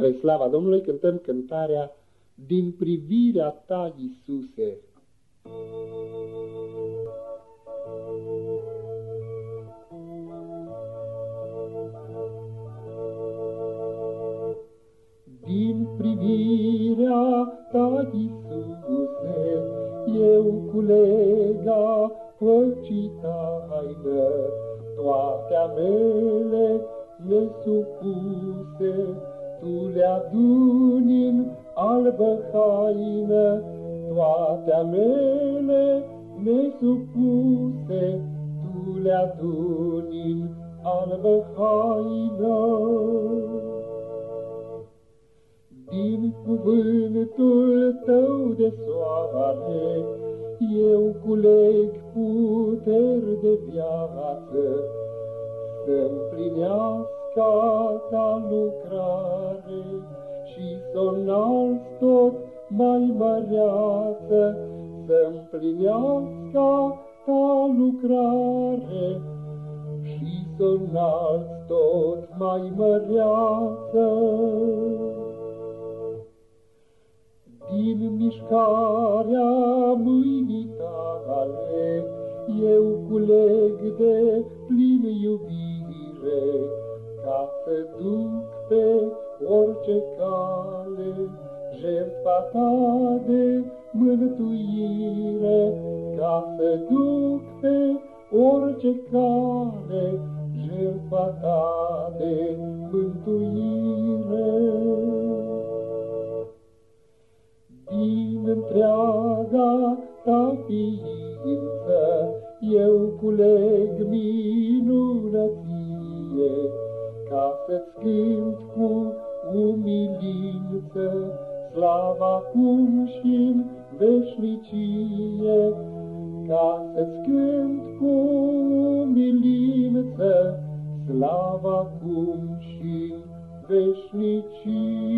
Spre slava Domnului cântăm cântarea Din privirea ta, Iisuse. Din privirea ta, Iisuse, eu culega păcii taină, toate mele nesupuse, tu le aduni în albă haină, toate mele nesupuse, tu le aduni în albă haină. Din cuvântul tău de soare, eu culeg puteri de viață, Să-mi ca ta lucrare și să tot mai măreață, să împlinească ta lucrare și să tot mai măreață. Din mișcarea mâinii tale, eu culeg de plin iubire, ca să duc pe orice cale jertfa ta de mântuire, ca să duc pe orice cale jertfa ta de mântuire. Din întreaga ta ființă eu culeg minunăție, ca să-ți cânt cu umilință, slava acum și în veșnicie, ca să-ți cânt cu umilință, slava acum și în veșnicie.